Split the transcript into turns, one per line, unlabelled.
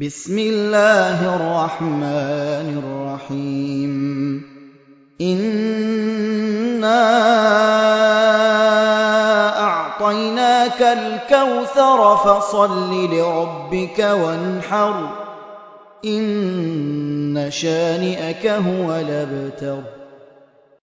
بِسْمِ اللَّهِ الرَّحْمَٰنِ الرَّحِيمِ. إِنَّا أَعْطَيْنَاكَ الْكَوْثَرَ فَصَلِّ لِرَبِّكَ وَانْحَرْ. إِنَّ شَانِئَكَ هُوَ الْأَبْتَرُ.